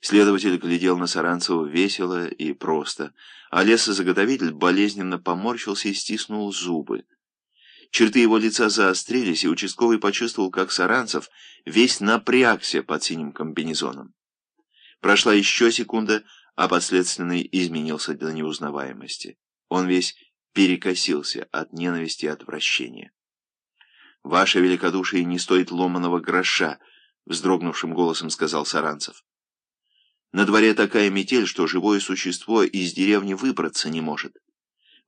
Следователь глядел на Саранцева весело и просто, а лесозаготовитель болезненно поморщился и стиснул зубы. Черты его лица заострились, и участковый почувствовал, как Саранцев весь напрягся под синим комбинезоном. Прошла еще секунда, а подследственный изменился до неузнаваемости. Он весь перекосился от ненависти и отвращения. «Ваше великодушие не стоит ломаного гроша», — вздрогнувшим голосом сказал Саранцев. «На дворе такая метель, что живое существо из деревни выбраться не может.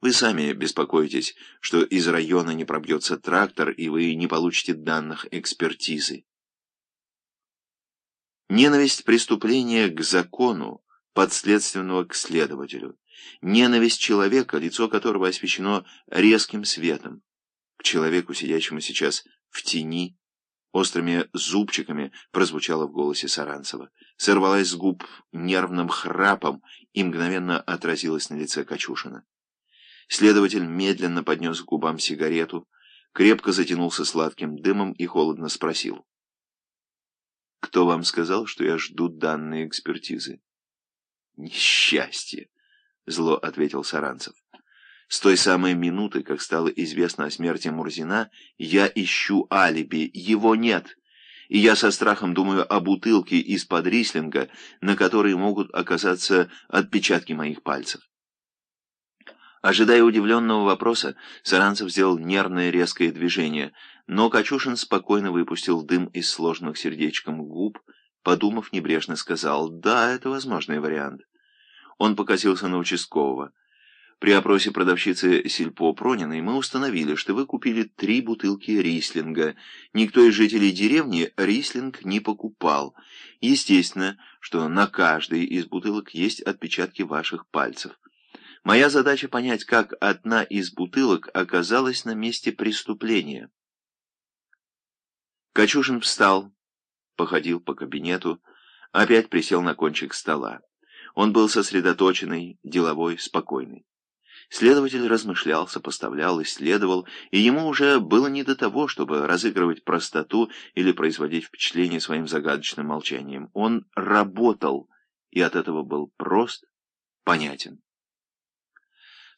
Вы сами беспокоитесь, что из района не пробьется трактор, и вы не получите данных экспертизы. Ненависть преступления к закону, подследственного к следователю. Ненависть человека, лицо которого освещено резким светом. К человеку, сидящему сейчас в тени, острыми зубчиками прозвучало в голосе Саранцева. Сорвалась с губ нервным храпом и мгновенно отразилась на лице Качушина. Следователь медленно поднес к губам сигарету, крепко затянулся сладким дымом и холодно спросил. «Кто вам сказал, что я жду данные экспертизы?» «Несчастье!» — зло ответил Саранцев. «С той самой минуты, как стало известно о смерти Мурзина, я ищу алиби. Его нет!» и я со страхом думаю о бутылке из-под рислинга, на которой могут оказаться отпечатки моих пальцев. Ожидая удивленного вопроса, Саранцев сделал нервное резкое движение, но Качушин спокойно выпустил дым из сложенных сердечком губ, подумав, небрежно сказал «Да, это возможный вариант». Он покосился на участкового. При опросе продавщицы Сильпо Прониной мы установили, что вы купили три бутылки рислинга. Никто из жителей деревни рислинг не покупал. Естественно, что на каждой из бутылок есть отпечатки ваших пальцев. Моя задача понять, как одна из бутылок оказалась на месте преступления. Качушин встал, походил по кабинету, опять присел на кончик стола. Он был сосредоточенный, деловой, спокойный. Следователь размышлял, сопоставлял, исследовал, и ему уже было не до того, чтобы разыгрывать простоту или производить впечатление своим загадочным молчанием. Он работал, и от этого был прост, понятен.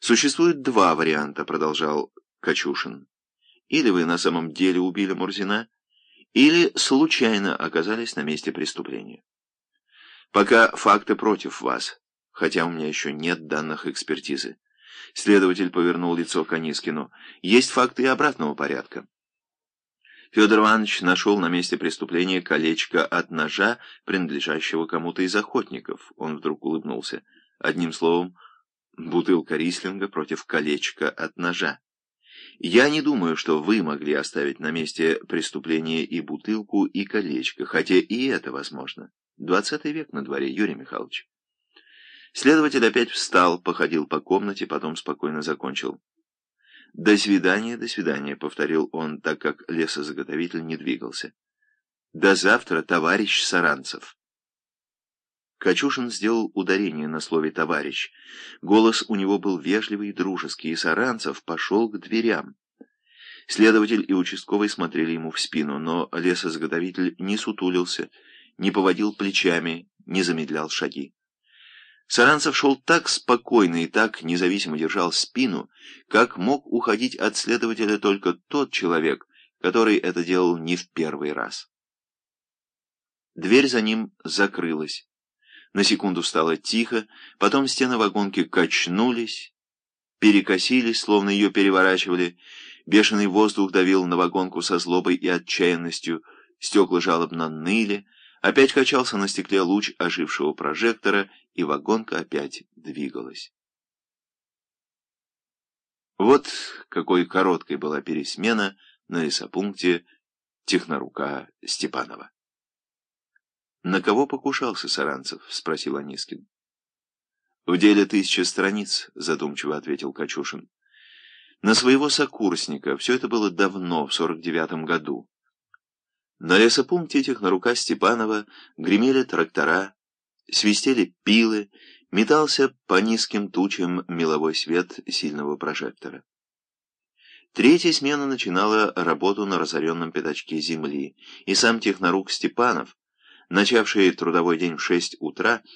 «Существует два варианта», — продолжал Качушин. «Или вы на самом деле убили Мурзина, или случайно оказались на месте преступления. Пока факты против вас, хотя у меня еще нет данных экспертизы». Следователь повернул лицо к Анискину. «Есть факты и обратного порядка». Федор Иванович нашел на месте преступления колечко от ножа, принадлежащего кому-то из охотников. Он вдруг улыбнулся. Одним словом, бутылка рислинга против колечка от ножа. Я не думаю, что вы могли оставить на месте преступления и бутылку, и колечко, хотя и это возможно. Двадцатый век на дворе, Юрий Михайлович. Следователь опять встал, походил по комнате, потом спокойно закончил. «До свидания, до свидания», — повторил он, так как лесозаготовитель не двигался. «До завтра, товарищ Саранцев». Качушин сделал ударение на слове «товарищ». Голос у него был вежливый и дружеский, и Саранцев пошел к дверям. Следователь и участковый смотрели ему в спину, но лесозаготовитель не сутулился, не поводил плечами, не замедлял шаги. Саранцев шел так спокойно и так независимо держал спину, как мог уходить от следователя только тот человек, который это делал не в первый раз. Дверь за ним закрылась. На секунду стало тихо, потом стены вагонки качнулись, перекосились, словно ее переворачивали. Бешеный воздух давил на вагонку со злобой и отчаянностью, стекла жалобно ныли, опять качался на стекле луч ожившего прожектора, и вагонка опять двигалась. Вот какой короткой была пересмена на лесопункте технорука Степанова. «На кого покушался Саранцев?» — спросил Анискин. «В деле тысяча страниц», — задумчиво ответил Качушин. «На своего сокурсника. Все это было давно, в сорок девятом году. На лесопункте этих на рука Степанова гремели трактора, свистели пилы, метался по низким тучам меловой свет сильного прожектора. Третья смена начинала работу на разоренном пятачке земли, и сам технорук Степанов начавшие трудовой день в шесть утра,